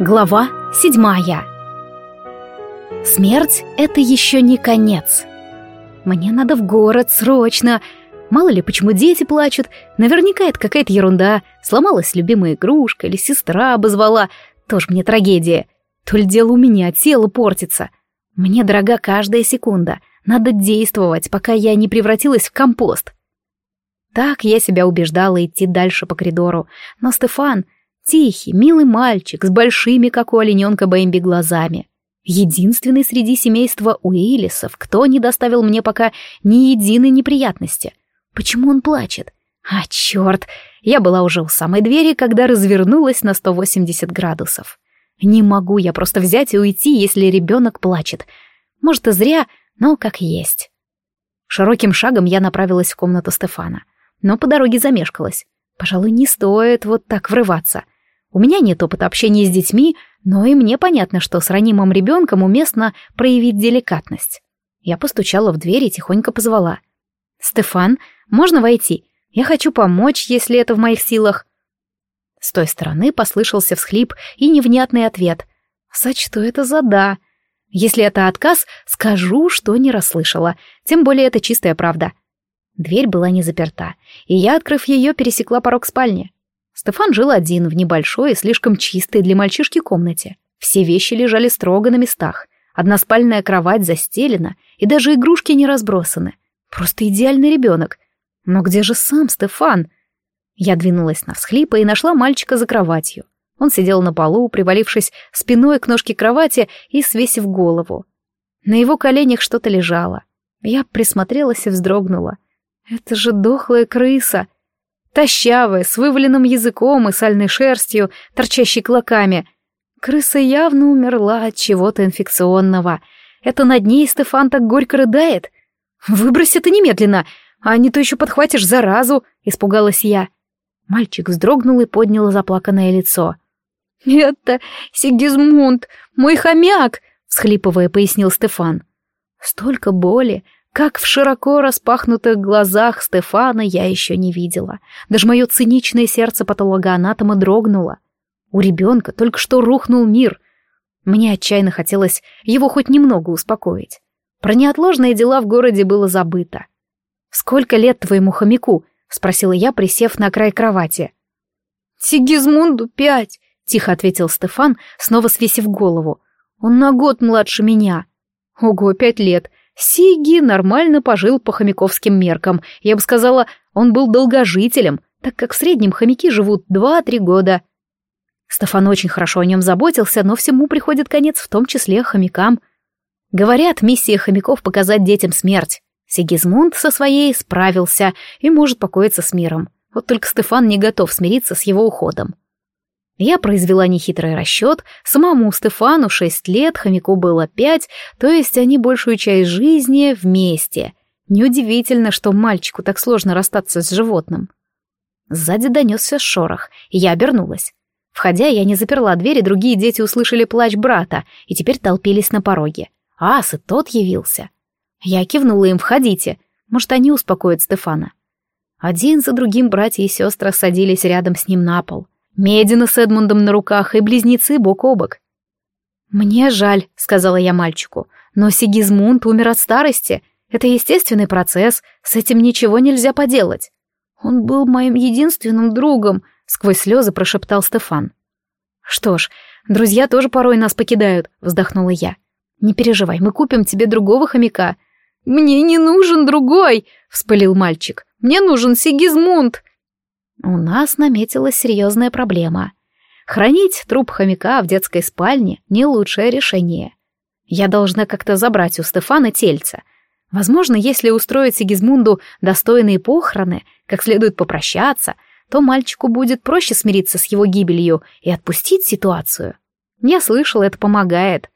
Глава седьмая. Смерть — это еще не конец. Мне надо в город срочно. Мало ли, почему дети плачут. Наверняка это какая-то ерунда. Сломалась любимая игрушка или сестра обозвала. Тоже мне трагедия. То ли дело у меня, тело портится. Мне дорога каждая секунда. Надо действовать, пока я не превратилась в компост. Так я себя убеждала идти дальше по коридору. Но Стефан Тихий, милый мальчик с большими, как у олененка Бэмби, глазами. Единственный среди семейства Уиллисов, кто не доставил мне пока ни единой неприятности. Почему он плачет? А, черт! Я была уже у самой двери, когда развернулась на 180 градусов. Не могу я просто взять и уйти, если ребенок плачет. Может, и зря, но как есть. Широким шагом я направилась в комнату Стефана, но по дороге замешкалась. Пожалуй, не стоит вот так врываться. У меня нет опыта общения с детьми, но и мне понятно, что с ранимым ребенком уместно проявить деликатность. Я постучала в дверь и тихонько позвала. «Стефан, можно войти? Я хочу помочь, если это в моих силах». С той стороны послышался всхлип и невнятный ответ. «Сочту это за «да». Если это отказ, скажу, что не расслышала. Тем более это чистая правда. Дверь была не заперта, и я, открыв ее, пересекла порог спальни. Стефан жил один в небольшой и слишком чистой для мальчишки комнате. Все вещи лежали строго на местах. Односпальная кровать застелена, и даже игрушки не разбросаны. Просто идеальный ребенок. Но где же сам Стефан? Я двинулась на всхлипа и нашла мальчика за кроватью. Он сидел на полу, привалившись спиной к ножке кровати и свесив голову. На его коленях что-то лежало. Я присмотрелась и вздрогнула. Это же дохлая крыса. Тощавая, с вываленным языком и сальной шерстью, торчащей клоками. Крыса явно умерла от чего-то инфекционного. Это над ней Стефан так горько рыдает. «Выбрось это немедленно, а не то еще подхватишь заразу», — испугалась я. Мальчик вздрогнул и поднял заплаканное лицо. «Это Сигизмунд, мой хомяк!» — всхлипывая, пояснил Стефан. Столько боли, как в широко распахнутых глазах Стефана я еще не видела. Даже мое циничное сердце патологоанатома дрогнуло. У ребенка только что рухнул мир. Мне отчаянно хотелось его хоть немного успокоить. Про неотложные дела в городе было забыто. «Сколько лет твоему хомяку?» — спросила я, присев на край кровати. «Сигизмунду пять», — тихо ответил Стефан, снова свесив голову. «Он на год младше меня». «Ого, пять лет. Сиги нормально пожил по хомяковским меркам. Я бы сказала, он был долгожителем, так как в среднем хомяки живут два-три года. Стефан очень хорошо о нем заботился, но всему приходит конец, в том числе хомякам. Говорят, миссия хомяков — показать детям смерть. Сигизмунд со своей справился и может покоиться с миром. Вот только Стефан не готов смириться с его уходом. Я произвела нехитрый расчет, самому Стефану шесть лет, хомяку было пять, то есть они большую часть жизни вместе. Неудивительно, что мальчику так сложно расстаться с животным. Сзади донесся шорох, и я обернулась. Входя, я не заперла дверь, и другие дети услышали плач брата, и теперь толпились на пороге. Ас и тот явился. Я кивнула им «Входите». Может, они успокоят Стефана. Один за другим братья и сестры садились рядом с ним на пол. Медина с Эдмундом на руках и близнецы бок о бок. «Мне жаль», — сказала я мальчику, — «но Сигизмунд умер от старости. Это естественный процесс, с этим ничего нельзя поделать». «Он был моим единственным другом», — сквозь слезы прошептал Стефан. «Что ж, друзья тоже порой нас покидают», — вздохнула я. «Не переживай, мы купим тебе другого хомяка». «Мне не нужен другой», — вспылил мальчик. «Мне нужен Сигизмунд». У нас наметилась серьезная проблема. Хранить труп хомяка в детской спальне — не лучшее решение. Я должна как-то забрать у Стефана тельца. Возможно, если устроить Сигизмунду достойные похороны, как следует попрощаться, то мальчику будет проще смириться с его гибелью и отпустить ситуацию. Я слышала, это помогает.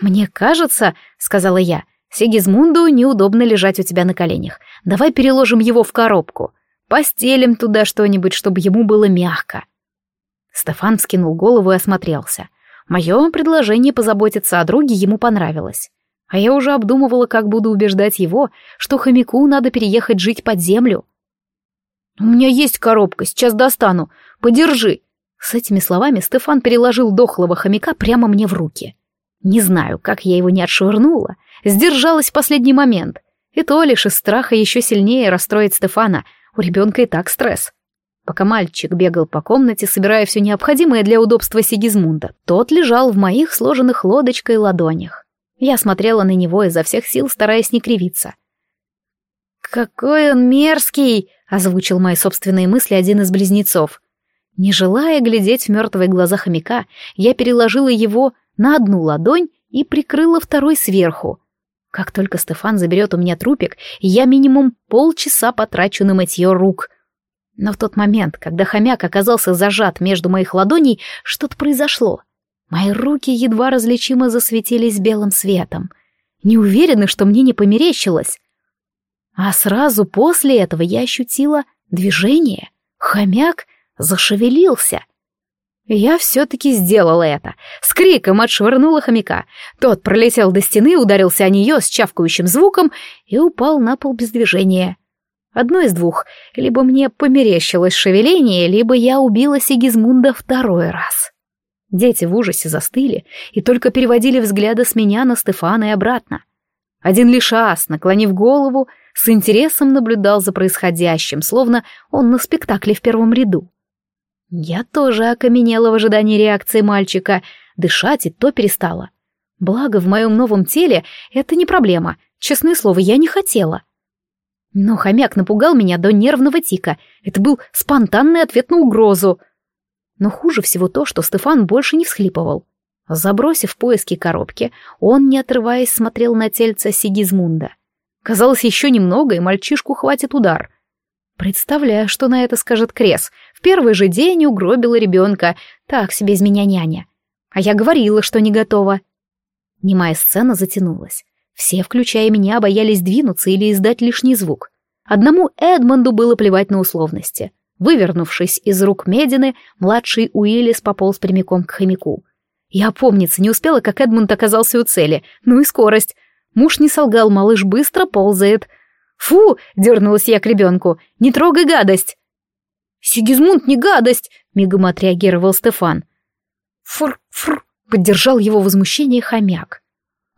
«Мне кажется», — сказала я, — «Сигизмунду неудобно лежать у тебя на коленях. Давай переложим его в коробку. Постелим туда что-нибудь, чтобы ему было мягко. Стефан скинул голову и осмотрелся. Мое предложение позаботиться о друге ему понравилось. А я уже обдумывала, как буду убеждать его, что хомяку надо переехать жить под землю. «У меня есть коробка, сейчас достану. Подержи». С этими словами Стефан переложил дохлого хомяка прямо мне в руки. Не знаю, как я его не отшвырнула, сдержалась в последний момент. И то лишь из страха еще сильнее расстроить Стефана, у ребенка и так стресс. Пока мальчик бегал по комнате, собирая все необходимое для удобства Сигизмунда, тот лежал в моих сложенных лодочкой ладонях. Я смотрела на него изо всех сил, стараясь не кривиться. «Какой он мерзкий!» — озвучил мои собственные мысли один из близнецов. Не желая глядеть в мертвые глаза хомяка, я переложила его на одну ладонь и прикрыла второй сверху. Как только Стефан заберет у меня трупик, я минимум полчаса потрачу на мытье рук. Но в тот момент, когда хомяк оказался зажат между моих ладоней, что-то произошло. Мои руки едва различимо засветились белым светом. Не уверена, что мне не померещилось. А сразу после этого я ощутила движение. Хомяк зашевелился. Я все-таки сделала это. С криком отшвырнула хомяка. Тот пролетел до стены, ударился о нее с чавкающим звуком и упал на пол без движения. Одно из двух. Либо мне померещилось шевеление, либо я убила Сигизмунда второй раз. Дети в ужасе застыли и только переводили взгляды с меня на Стефана и обратно. Один лишь ас, наклонив голову, с интересом наблюдал за происходящим, словно он на спектакле в первом ряду. Я тоже окаменела в ожидании реакции мальчика, дышать и то перестала. Благо, в моем новом теле это не проблема, честное слово, я не хотела. Но хомяк напугал меня до нервного тика, это был спонтанный ответ на угрозу. Но хуже всего то, что Стефан больше не всхлипывал. Забросив поиски коробки, он, не отрываясь, смотрел на тельце Сигизмунда. Казалось, еще немного, и мальчишку хватит удар — Представляю, что на это скажет Крес. В первый же день угробила ребенка. Так себе из меня няня. А я говорила, что не готова. Немая сцена затянулась. Все, включая меня, боялись двинуться или издать лишний звук. Одному Эдмонду было плевать на условности. Вывернувшись из рук Медины, младший Уиллис пополз прямиком к хомяку. Я помниться не успела, как Эдмонд оказался у цели. Ну и скорость. Муж не солгал, малыш быстро ползает — «Фу!» — дернулась я к ребенку. «Не трогай гадость!» «Сигизмунд не гадость!» — мигом отреагировал Стефан. «Фур-фур!» — поддержал его возмущение хомяк.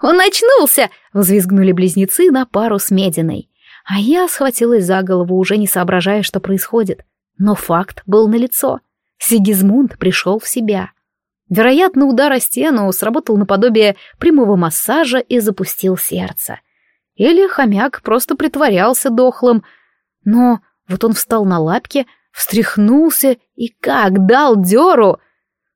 «Он очнулся!» — взвизгнули близнецы на пару с Мединой. А я схватилась за голову, уже не соображая, что происходит. Но факт был налицо. Сигизмунд пришел в себя. Вероятно, удар о стену сработал наподобие прямого массажа и запустил сердце — или хомяк просто притворялся дохлым. Но вот он встал на лапки, встряхнулся и как дал дёру!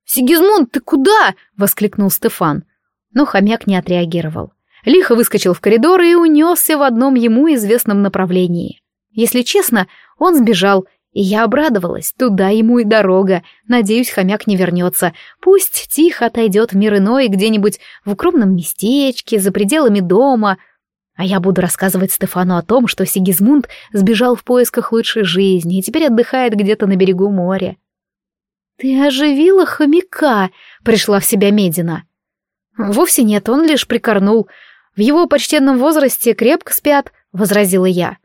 «Сигизмунд, ты куда?» — воскликнул Стефан. Но хомяк не отреагировал. Лихо выскочил в коридор и унесся в одном ему известном направлении. Если честно, он сбежал, и я обрадовалась. Туда ему и дорога. Надеюсь, хомяк не вернется. Пусть тихо отойдет в мир иной где-нибудь в укромном местечке, за пределами дома — а я буду рассказывать Стефану о том, что Сигизмунд сбежал в поисках лучшей жизни и теперь отдыхает где-то на берегу моря. «Ты оживила хомяка!» — пришла в себя Медина. «Вовсе нет, он лишь прикорнул. В его почтенном возрасте крепко спят», — возразила я.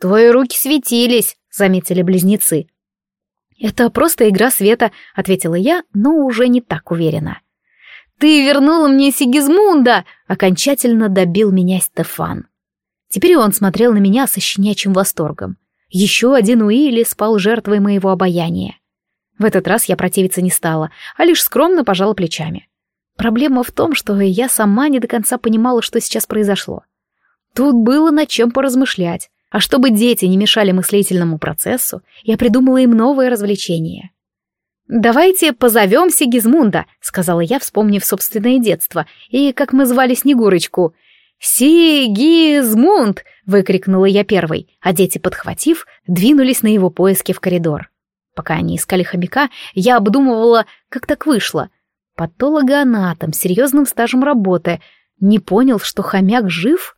«Твои руки светились», — заметили близнецы. «Это просто игра света», — ответила я, но уже не так уверенно. «Ты вернула мне Сигизмунда!» — окончательно добил меня Стефан. Теперь он смотрел на меня со щенячьим восторгом. Еще один Уилли спал жертвой моего обаяния. В этот раз я противиться не стала, а лишь скромно пожала плечами. Проблема в том, что я сама не до конца понимала, что сейчас произошло. Тут было над чем поразмышлять, а чтобы дети не мешали мыслительному процессу, я придумала им новое развлечение. «Давайте позовем Сигизмунда», — сказала я, вспомнив собственное детство, и как мы звали Снегурочку. «Сигизмунд!» — выкрикнула я первой, а дети, подхватив, двинулись на его поиски в коридор. Пока они искали хомяка, я обдумывала, как так вышло. Патологоанатом, серьезным стажем работы, не понял, что хомяк жив?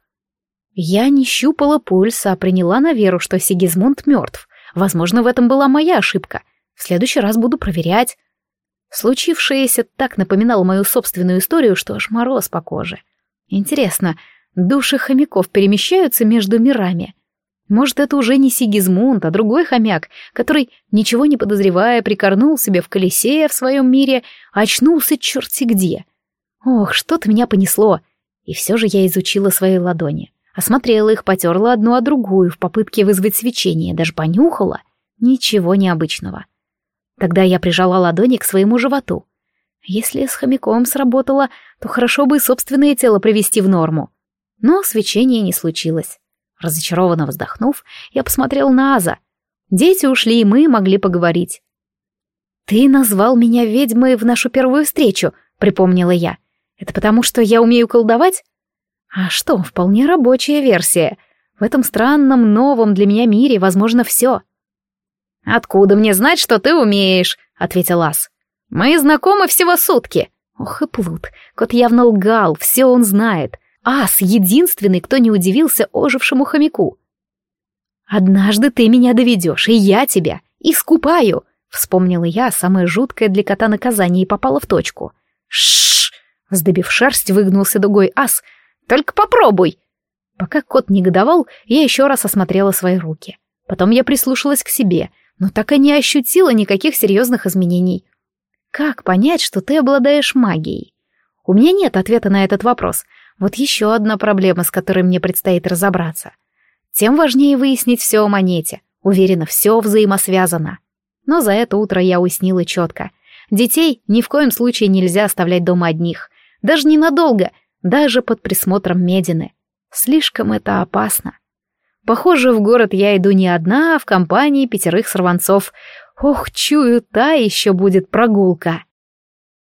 Я не щупала пульса, а приняла на веру, что Сигизмунд мертв. Возможно, в этом была моя ошибка. В следующий раз буду проверять. Случившееся так напоминало мою собственную историю, что аж мороз по коже. Интересно, души хомяков перемещаются между мирами? Может, это уже не Сигизмунд, а другой хомяк, который, ничего не подозревая, прикорнул себе в колесе в своем мире, а очнулся черти где. Ох, что-то меня понесло. И все же я изучила свои ладони. Осмотрела их, потерла одну о другую в попытке вызвать свечение, даже понюхала. Ничего необычного. Тогда я прижала ладони к своему животу. Если с хомяком сработало, то хорошо бы и собственное тело привести в норму. Но свечения не случилось. Разочарованно вздохнув, я посмотрел на Аза. Дети ушли, и мы могли поговорить. «Ты назвал меня ведьмой в нашу первую встречу», — припомнила я. «Это потому, что я умею колдовать?» «А что, вполне рабочая версия. В этом странном, новом для меня мире возможно все». «Откуда мне знать, что ты умеешь?» — ответил Ас. «Мы знакомы всего сутки». Ох и плут, кот явно лгал, все он знает. Ас — единственный, кто не удивился ожившему хомяку. «Однажды ты меня доведешь, и я тебя искупаю», — вспомнила я самое жуткое для кота наказание и попала в точку. Шш! Вздыбив шерсть, выгнулся дугой ас. «Только попробуй!» Пока кот негодовал, я еще раз осмотрела свои руки. Потом я прислушалась к себе, но так и не ощутила никаких серьезных изменений. Как понять, что ты обладаешь магией? У меня нет ответа на этот вопрос, вот еще одна проблема, с которой мне предстоит разобраться. Тем важнее выяснить все о монете. Уверена, все взаимосвязано. Но за это утро я уснила четко. Детей ни в коем случае нельзя оставлять дома одних. Даже ненадолго, даже под присмотром Медины. Слишком это опасно. Похоже, в город я иду не одна, а в компании пятерых сорванцов. Ох, чую, та еще будет прогулка.